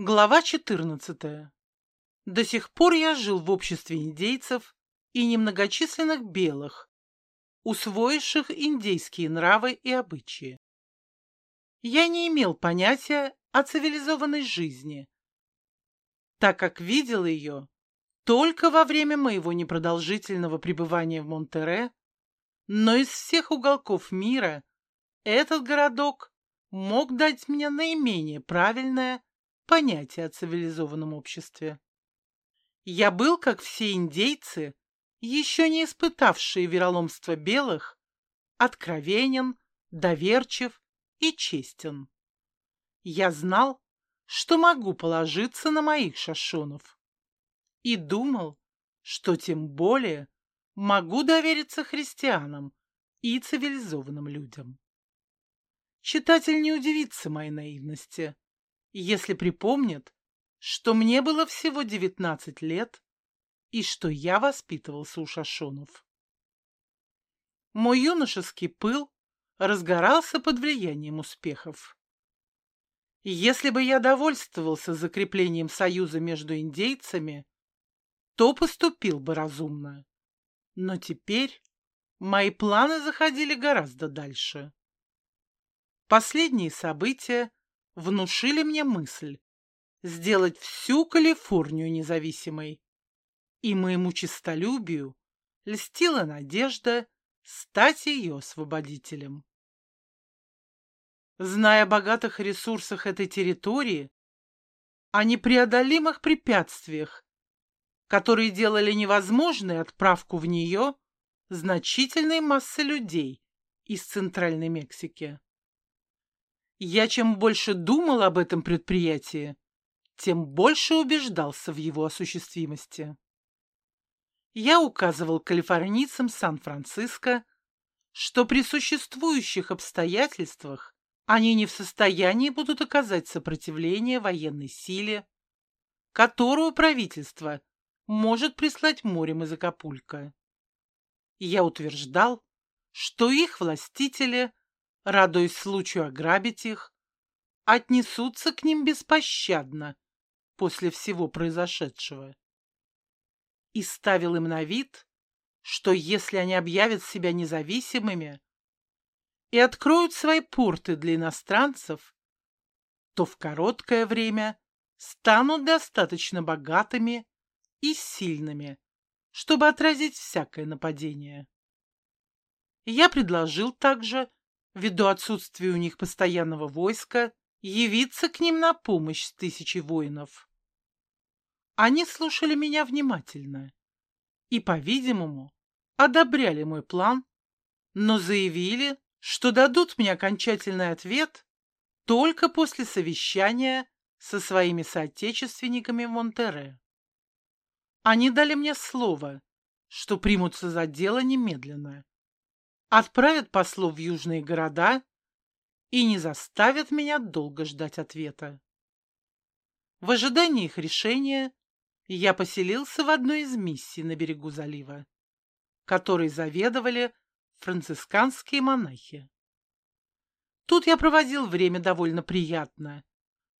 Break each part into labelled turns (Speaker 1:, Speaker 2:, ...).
Speaker 1: Глава 14. До сих пор я жил в обществе индейцев и немногочисленных белых, усвоивших индейские нравы и обычаи. Я не имел понятия о цивилизованной жизни, так как видел ее только во время моего непродолжительного пребывания в Монтере, но из всех уголков мира этот городок мог дать мне наименее правильное понятие о цивилизованном обществе. Я был, как все индейцы, еще не испытавшие вероломство белых, откровенен, доверчив и честен. Я знал, что могу положиться на моих шашонов. И думал, что тем более могу довериться христианам и цивилизованным людям. Читатель не удивится моей наивности если припомнит, что мне было всего девятнадцать лет и что я воспитывался у Шашонов. Мой юношеский пыл разгорался под влиянием успехов. Если бы я довольствовался закреплением союза между индейцами, то поступил бы разумно. Но теперь мои планы заходили гораздо дальше. Последние события внушили мне мысль сделать всю Калифорнию независимой. И моему честолюбию льстила надежда стать ее освободителем. Зная о богатых ресурсах этой территории, о непреодолимых препятствиях, которые делали невозможной отправку в нее значительной массы людей из Центральной Мексики. Я чем больше думал об этом предприятии, тем больше убеждался в его осуществимости. Я указывал калифорнийцам Сан-Франциско, что при существующих обстоятельствах они не в состоянии будут оказать сопротивление военной силе, которую правительство может прислать морем из Акапулько. Я утверждал, что их властители радуясь случаю ограбить их, отнесутся к ним беспощадно после всего произошедшего. И ставил им на вид, что если они объявят себя независимыми и откроют свои порты для иностранцев, то в короткое время станут достаточно богатыми и сильными, чтобы отразить всякое нападение. Я предложил также ввиду отсутствия у них постоянного войска, явиться к ним на помощь с тысячей воинов. Они слушали меня внимательно и, по-видимому, одобряли мой план, но заявили, что дадут мне окончательный ответ только после совещания со своими соотечественниками в Монтере. Они дали мне слово, что примутся за дело немедленно отправят послов в южные города и не заставят меня долго ждать ответа. В ожидании их решения я поселился в одной из миссий на берегу залива, которой заведовали францисканские монахи. Тут я проводил время довольно приятно,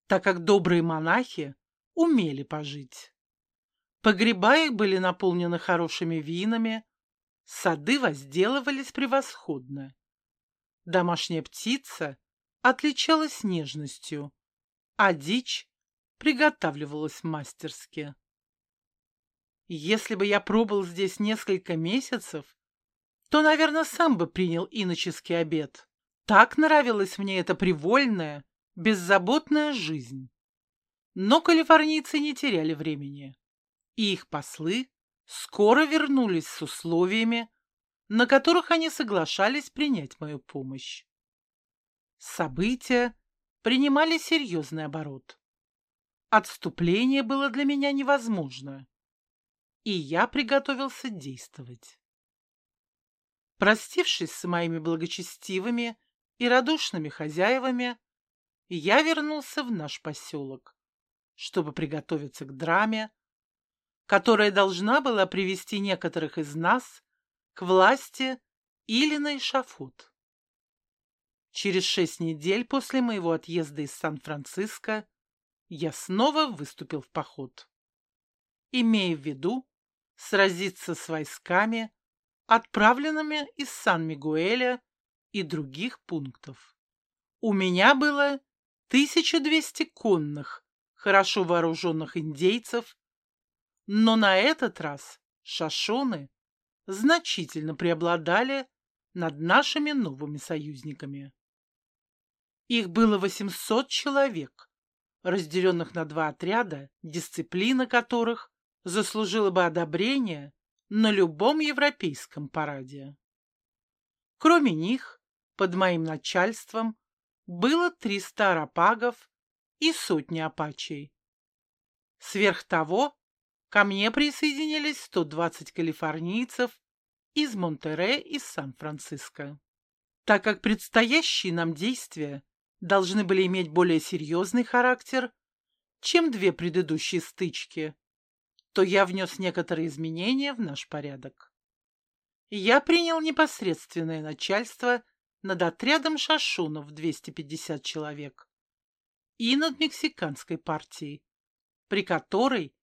Speaker 1: так как добрые монахи умели пожить. Погреба их были наполнены хорошими винами, Сады возделывались превосходно. Домашняя птица отличалась нежностью, а дичь приготавливалась мастерски. Если бы я пробыл здесь несколько месяцев, то, наверное, сам бы принял иноческий обед. Так нравилась мне эта привольная, беззаботная жизнь. Но калифорнийцы не теряли времени, и их послы скоро вернулись с условиями, на которых они соглашались принять мою помощь. События принимали серьезный оборот. Отступление было для меня невозможно, и я приготовился действовать. Простившись с моими благочестивыми и радушными хозяевами, я вернулся в наш поселок, чтобы приготовиться к драме, которая должна была привести некоторых из нас к власти или на эшафот. Через шесть недель после моего отъезда из Сан-Франциско я снова выступил в поход. Имея в виду сразиться с войсками, отправленными из Сан-Мигуэля и других пунктов. У меня было 1200 конных, хорошо вооруженных индейцев, но на этот раз шашоны значительно преобладали над нашими новыми союзниками. Их было 800 человек, разделенных на два отряда, дисциплина которых заслужила бы одобрение на любом европейском параде. Кроме них, под моим начальством было 300 арапагов и сотни апачей. Сверх того, ко мне присоединились 120 калифорнийцев из Монтере и Сан-Франциско. Так как предстоящие нам действия должны были иметь более серьезный характер, чем две предыдущие стычки, то я внес некоторые изменения в наш порядок. Я принял непосредственное начальство над отрядом шашунов 250 человек и над мексиканской партией, при которой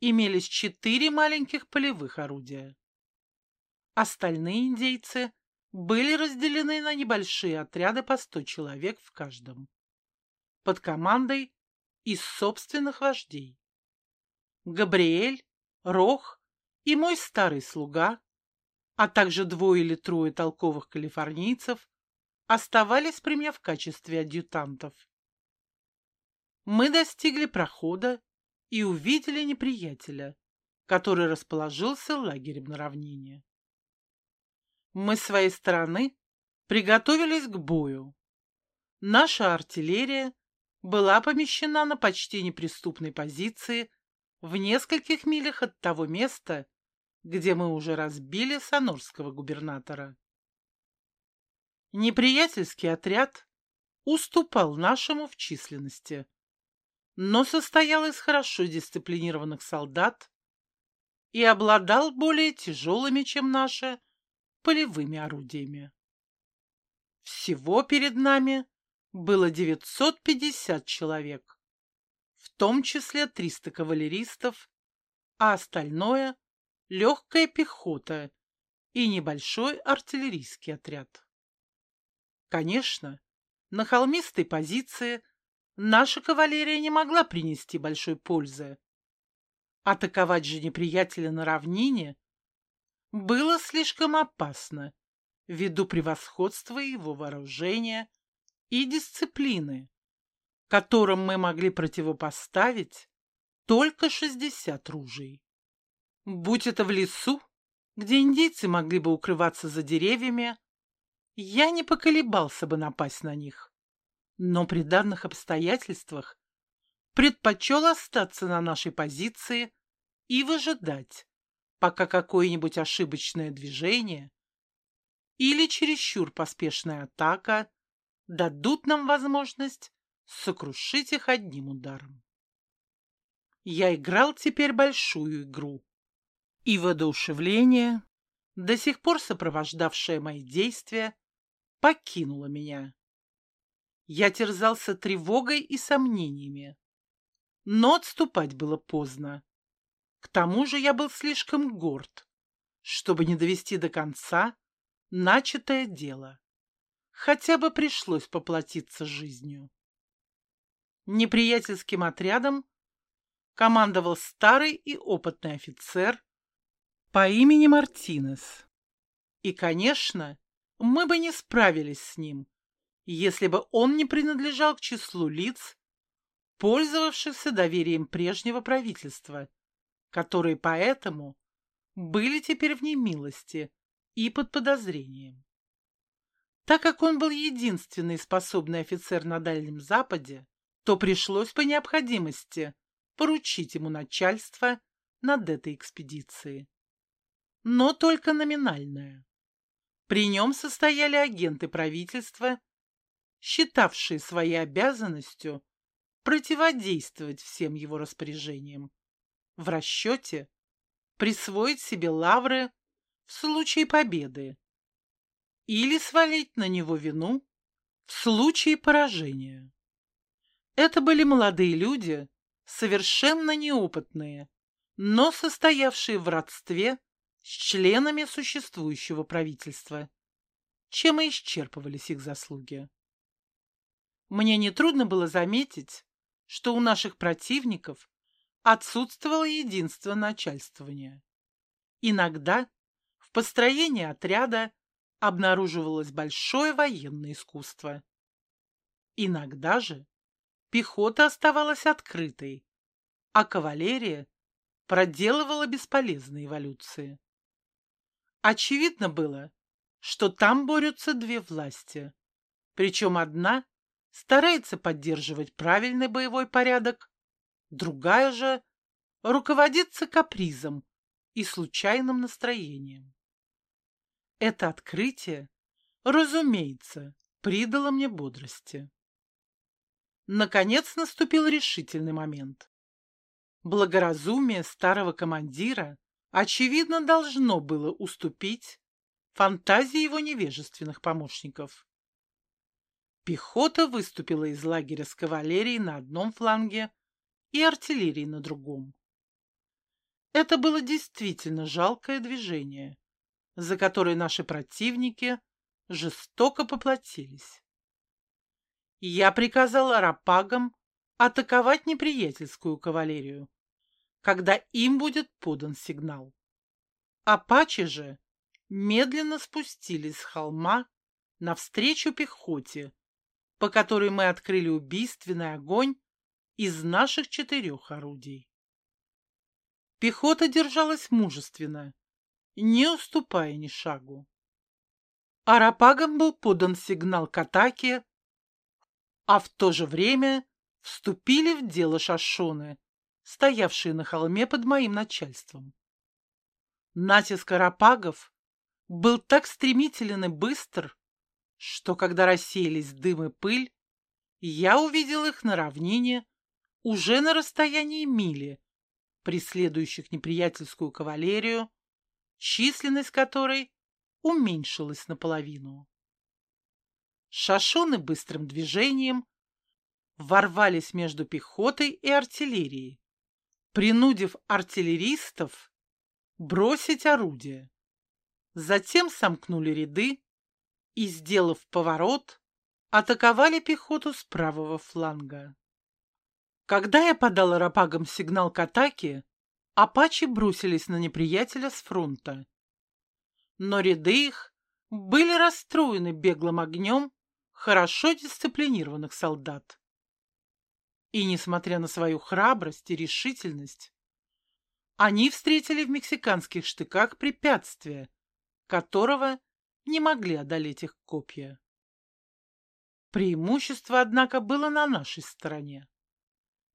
Speaker 1: имелись четыре маленьких полевых орудия. Остальные индейцы были разделены на небольшие отряды по 100 человек в каждом, под командой из собственных вождей. Габриэль, Рох и мой старый слуга, а также двое или трое толковых калифорнийцев оставались при мне в качестве адъютантов. Мы достигли прохода и увидели неприятеля, который расположился лагерем на равнине. Мы с своей стороны приготовились к бою. Наша артиллерия была помещена на почти неприступной позиции в нескольких милях от того места, где мы уже разбили санорского губернатора. Неприятельский отряд уступал нашему в численности, но состоял из хорошо дисциплинированных солдат и обладал более тяжелыми, чем наши, полевыми орудиями. Всего перед нами было 950 человек, в том числе 300 кавалеристов, а остальное — легкая пехота и небольшой артиллерийский отряд. Конечно, на холмистой позиции наша кавалерия не могла принести большой пользы. Атаковать же неприятеля на равнине было слишком опасно ввиду превосходства его вооружения и дисциплины, которым мы могли противопоставить только 60 ружей. Будь это в лесу, где индейцы могли бы укрываться за деревьями, я не поколебался бы напасть на них. Но при данных обстоятельствах предпочел остаться на нашей позиции и выжидать, пока какое-нибудь ошибочное движение или чересчур поспешная атака дадут нам возможность сокрушить их одним ударом. Я играл теперь большую игру, и воодушевление, до сих пор сопровождавшее мои действия, покинуло меня. Я терзался тревогой и сомнениями, но отступать было поздно. К тому же я был слишком горд, чтобы не довести до конца начатое дело. Хотя бы пришлось поплатиться жизнью. Неприятельским отрядом командовал старый и опытный офицер по имени Мартинес. И, конечно, мы бы не справились с ним, если бы он не принадлежал к числу лиц, пользовавшихся доверием прежнего правительства которые поэтому были теперь в немилости и под подозрением. Так как он был единственный способный офицер на Дальнем Западе, то пришлось по необходимости поручить ему начальство над этой экспедицией. Но только номинальное. При нем состояли агенты правительства, считавшие своей обязанностью противодействовать всем его распоряжениям в расчете присвоить себе лавры в случае победы или свалить на него вину в случае поражения. Это были молодые люди, совершенно неопытные, но состоявшие в родстве с членами существующего правительства, чем и исчерпывались их заслуги. Мне нетрудно было заметить, что у наших противников отсутствовало единство начальствования. Иногда в построении отряда обнаруживалось большое военное искусство. Иногда же пехота оставалась открытой, а кавалерия проделывала бесполезные эволюции. Очевидно было, что там борются две власти, причем одна старается поддерживать правильный боевой порядок, другая же руководится капризом и случайным настроением. Это открытие, разумеется, придало мне бодрости. Наконец наступил решительный момент. Благоразумие старого командира, очевидно, должно было уступить фантазии его невежественных помощников. Пехота выступила из лагеря с кавалерией на одном фланге и артиллерией на другом. Это было действительно жалкое движение, за которое наши противники жестоко поплатились. Я приказал арапагам атаковать неприятельскую кавалерию, когда им будет подан сигнал. Апачи же медленно спустились с холма навстречу пехоте, по которой мы открыли убийственный огонь из наших четырех орудий. Пехота держалась мужественно, не уступая ни шагу. Арапагам был подан сигнал к атаке, а в то же время вступили в дело шашоны, стоявшие на холме под моим начальством. Натиск арапагов был так стремителен и быстр, что когда рассеялись дым и пыль, я увидел их на равнине уже на расстоянии мили, преследующих неприятельскую кавалерию, численность которой уменьшилась наполовину. Шашоны быстрым движением ворвались между пехотой и артиллерией, принудив артиллеристов бросить орудие. Затем сомкнули ряды и, сделав поворот, атаковали пехоту с правого фланга. Когда я подал арапагам сигнал к атаке, апачи бросились на неприятеля с фронта. Но ряды их были расстроены беглым огнем хорошо дисциплинированных солдат. И, несмотря на свою храбрость и решительность, они встретили в мексиканских штыках препятствие, которого не могли одолеть их копья. Преимущество, однако, было на нашей стороне.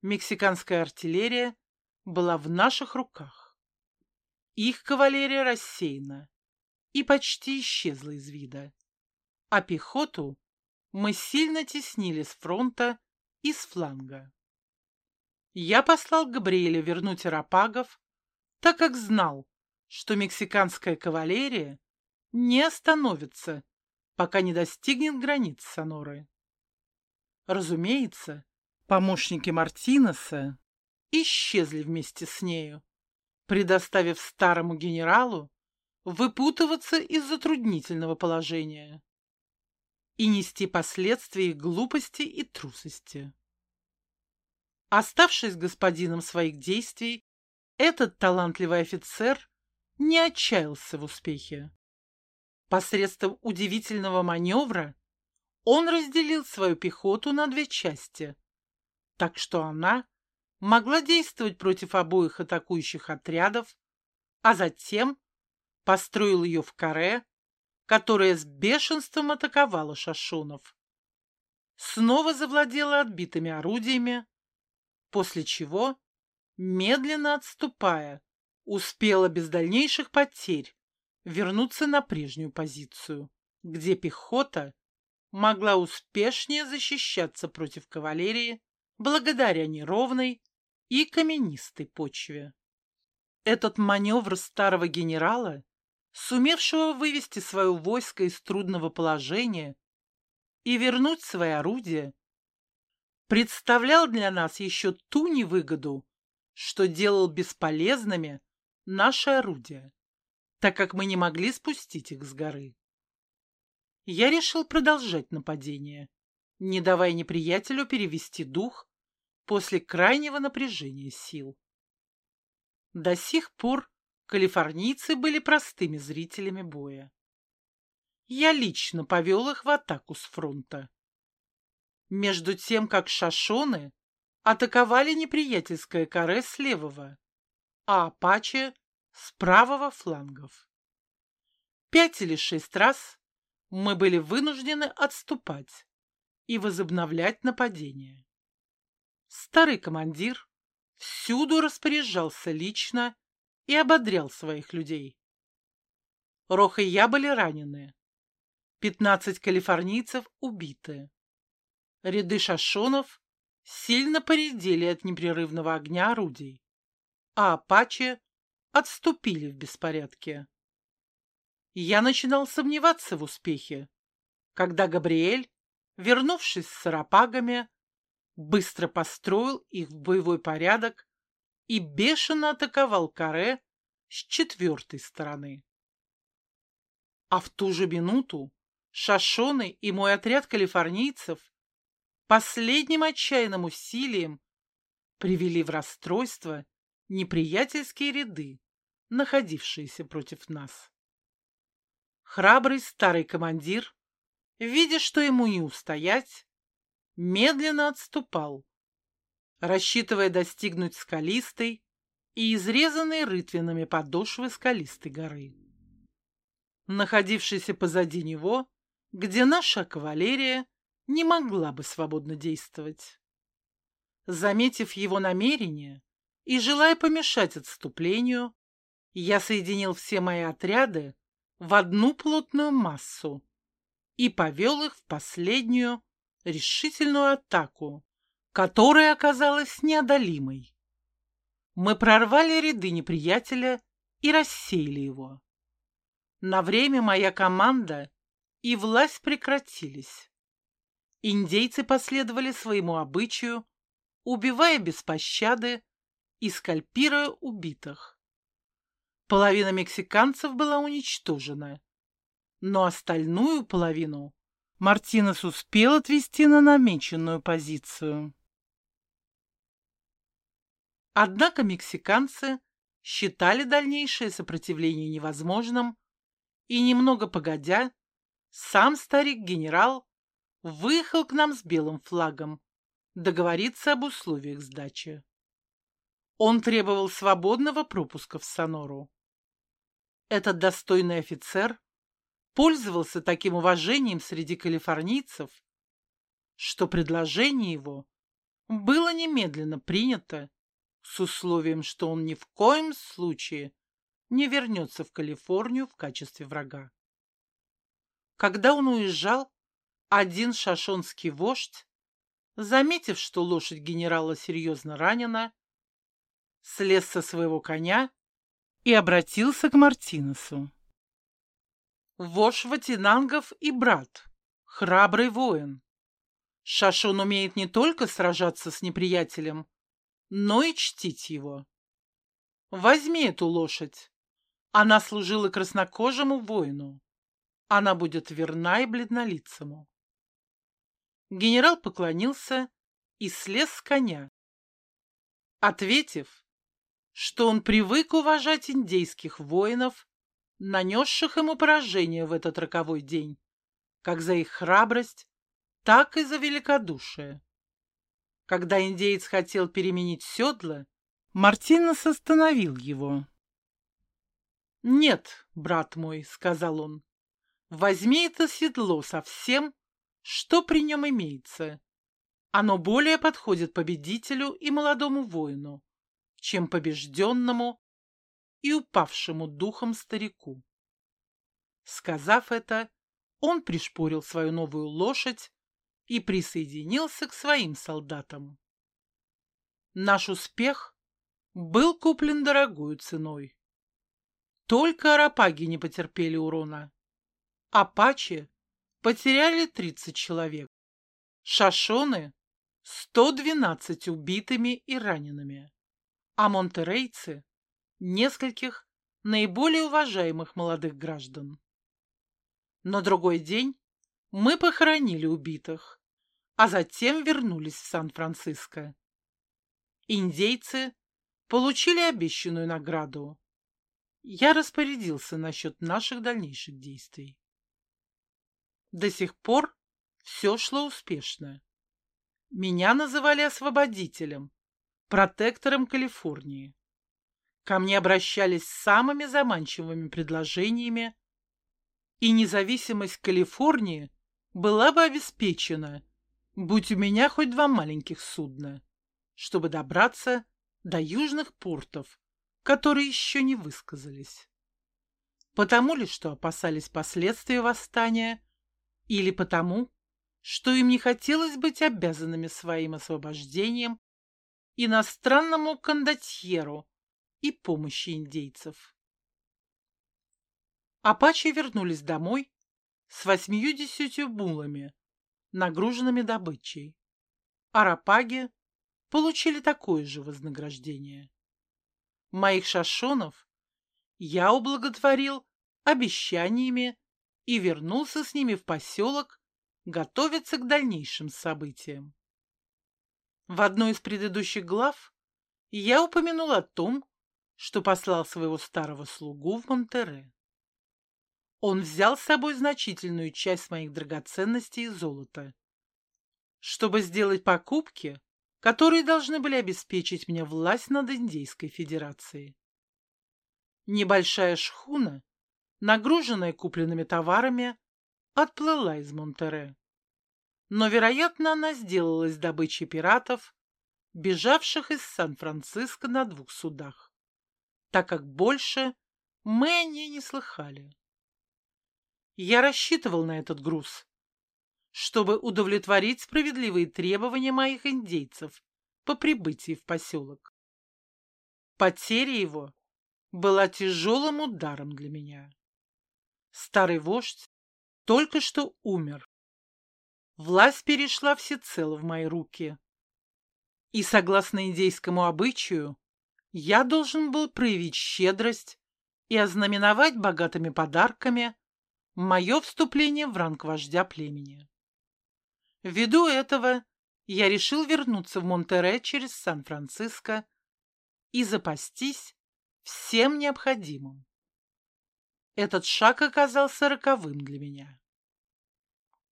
Speaker 1: Мексиканская артиллерия была в наших руках. Их кавалерия рассеяна и почти исчезла из вида, а пехоту мы сильно теснили с фронта и с фланга. Я послал Габриэля вернуть арапагов, так как знал, что мексиканская кавалерия не остановится, пока не достигнет границ Соноры. Разумеется, помощники Мартинеса исчезли вместе с нею, предоставив старому генералу выпутываться из затруднительного положения и нести последствия их глупости и трусости. Оставшись господином своих действий, этот талантливый офицер не отчаялся в успехе. Посредством удивительного маневра он разделил свою пехоту на две части, так что она могла действовать против обоих атакующих отрядов, а затем построил ее в каре, которая с бешенством атаковала шашунов. Снова завладела отбитыми орудиями, после чего, медленно отступая, успела без дальнейших потерь вернуться на прежнюю позицию, где пехота могла успешнее защищаться против кавалерии благодаря неровной и каменистой почве. Этот маневр старого генерала, сумевшего вывести свое войско из трудного положения и вернуть свои орудия, представлял для нас еще ту невыгоду, что делал бесполезными наши орудия, так как мы не могли спустить их с горы. Я решил продолжать нападение, не давая неприятелю перевести дух после крайнего напряжения сил. До сих пор калифорнийцы были простыми зрителями боя. Я лично повел их в атаку с фронта. Между тем, как шашоны атаковали неприятельское каре с левого, а апачи с правого флангов. Пять или шесть раз мы были вынуждены отступать и возобновлять нападение. Старый командир всюду распоряжался лично и ободрял своих людей. Рох и я были ранены. Пятнадцать калифорнийцев убиты. Ряды шашонов сильно поредели от непрерывного огня орудий, а апачи отступили в беспорядке. Я начинал сомневаться в успехе, когда Габриэль, вернувшись с сарапагами, быстро построил их в боевой порядок и бешено атаковал каре с четвертой стороны. А в ту же минуту Шашоны и мой отряд калифорнийцев последним отчаянным усилием привели в расстройство неприятельские ряды, находившиеся против нас. Храбрый старый командир, видя, что ему не устоять, медленно отступал, рассчитывая достигнуть скалистой и изрезанной рытвинами подошвы скалистой горы. Находившийся позади него, где наша кавалерия не могла бы свободно действовать. Заметив его намерение и желая помешать отступлению, я соединил все мои отряды в одну плотную массу и повел их в последнюю решительную атаку, которая оказалась неодолимой. Мы прорвали ряды неприятеля и рассеяли его. На время моя команда и власть прекратились. Индейцы последовали своему обычаю, убивая без пощады и скальпируя убитых. Половина мексиканцев была уничтожена, но остальную половину Мартинес успел отвести на намеченную позицию. Однако мексиканцы считали дальнейшее сопротивление невозможным, и немного погодя, сам старик-генерал выехал к нам с белым флагом договориться об условиях сдачи. Он требовал свободного пропуска в Сонору. Этот достойный офицер пользовался таким уважением среди калифорнийцев, что предложение его было немедленно принято с условием, что он ни в коем случае не вернется в Калифорнию в качестве врага. Когда он уезжал, один шашонский вождь, заметив, что лошадь генерала серьезно ранена, слез со своего коня и обратился к Мартинесу. Вож Ватинангов и брат, храбрый воин. Шашон умеет не только сражаться с неприятелем, но и чтить его. Возьми эту лошадь. Она служила краснокожему воину. Она будет верна и бледнолицему. Генерал поклонился и слез с коня. Ответив, что он привык уважать индейских воинов нанесших ему поражение в этот роковой день, как за их храбрость, так и за великодушие. Когда индеец хотел переменить седло, Мартинес остановил его. «Нет, брат мой», — сказал он, — «возьми это седло со всем, что при нем имеется. Оно более подходит победителю и молодому воину, чем побежденному и упавшему духом старику. Сказав это, он пришпорил свою новую лошадь и присоединился к своим солдатам. Наш успех был куплен дорогую ценой. Только арапаги не потерпели урона. Апачи потеряли 30 человек. Шашоны 112 убитыми и ранеными, а монтерейцы – нескольких наиболее уважаемых молодых граждан. На другой день мы похоронили убитых, а затем вернулись в Сан-Франциско. Индейцы получили обещанную награду. Я распорядился насчет наших дальнейших действий. До сих пор все шло успешно. Меня называли освободителем, протектором Калифорнии. Ко мне обращались с самыми заманчивыми предложениями, и независимость Калифорнии была бы обеспечена, будь у меня хоть два маленьких судна, чтобы добраться до южных портов, которые еще не высказались. Потому ли, что опасались последствий восстания, или потому, что им не хотелось быть обязанными своим освобождением иностранному кондотьеру и помощи индейцев. Апачи вернулись домой с восьмью-десятью булами, нагруженными добычей. Арапаги получили такое же вознаграждение. Моих шашонов я ублаготворил обещаниями и вернулся с ними в поселок готовиться к дальнейшим событиям. В одной из предыдущих глав я упомянул о том, что послал своего старого слугу в Монтере. Он взял с собой значительную часть моих драгоценностей и золота, чтобы сделать покупки, которые должны были обеспечить мне власть над Индийской Федерацией. Небольшая шхуна, нагруженная купленными товарами, отплыла из Монтере. Но, вероятно, она сделалась добычей пиратов, бежавших из Сан-Франциско на двух судах, так как больше мы о ней не слыхали. Я рассчитывал на этот груз, чтобы удовлетворить справедливые требования моих индейцев по прибытии в поселок. Потеря его была тяжелым ударом для меня. Старый вождь только что умер. Власть перешла всецело в мои руки. И, согласно индейскому обычаю, я должен был проявить щедрость и ознаменовать богатыми подарками мое вступление в ранг вождя племени. Ввиду этого я решил вернуться в Монтере через Сан-Франциско и запастись всем необходимым. Этот шаг оказался роковым для меня.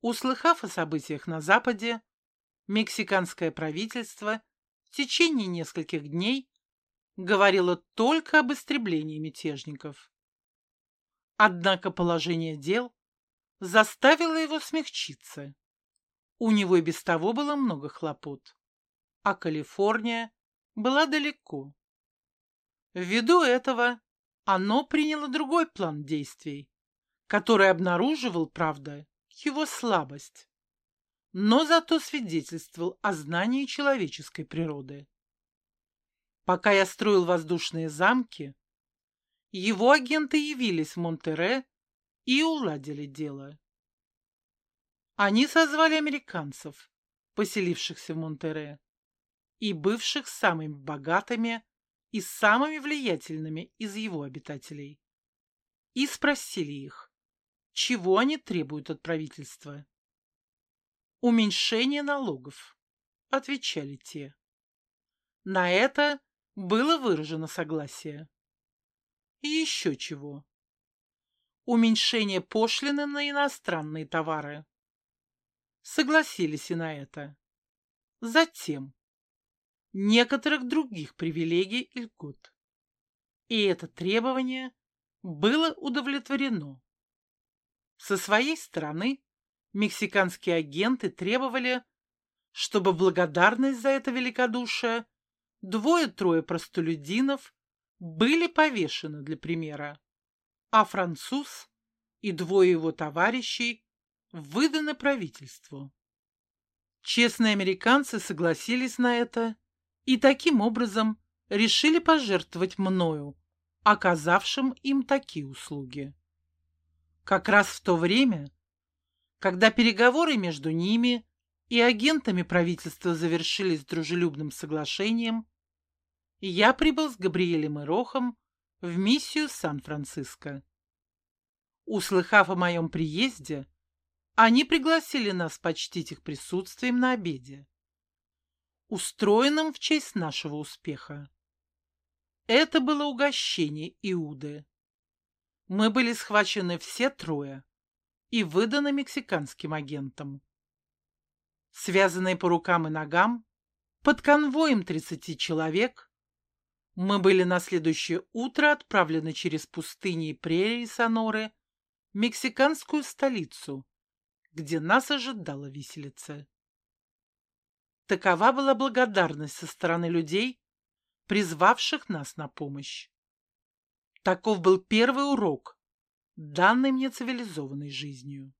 Speaker 1: Услыхав о событиях на Западе, мексиканское правительство в течение нескольких дней говорило только об истреблении мятежников. Однако положение дел заставило его смягчиться. У него и без того было много хлопот, а Калифорния была далеко. Ввиду этого оно приняло другой план действий, который обнаруживал, правда, его слабость, но зато свидетельствовал о знании человеческой природы. Пока я строил воздушные замки, его агенты явились в Монтере и уладили дело. Они созвали американцев, поселившихся в Монтере, и бывших самыми богатыми и самыми влиятельными из его обитателей, и спросили их, чего они требуют от правительства. «Уменьшение налогов», — отвечали те. На это было выражено согласие. И еще чего. Уменьшение пошлины на иностранные товары. Согласились и на это. Затем некоторых других привилегий и льгот. И это требование было удовлетворено. Со своей стороны мексиканские агенты требовали, чтобы благодарность за это великодушие двое-трое простолюдинов были повешены для примера, а француз и двое его товарищей выданы правительству. Честные американцы согласились на это и таким образом решили пожертвовать мною, оказавшим им такие услуги. Как раз в то время, когда переговоры между ними и агентами правительства завершились дружелюбным соглашением, я прибыл с Габриэлем и Рохом в миссию Сан-Франциско. Услыхав о моем приезде, они пригласили нас почтить их присутствием на обеде, устроенном в честь нашего успеха. Это было угощение Иуды. Мы были схвачены все трое и выданы мексиканским агентам. Связанные по рукам и ногам, под конвоем 30 человек, мы были на следующее утро отправлены через пустыни и прерии Соноры в мексиканскую столицу, где нас ожидала виселица. Такова была благодарность со стороны людей, призвавших нас на помощь. Таков был первый урок, данный мне цивилизованной жизнью.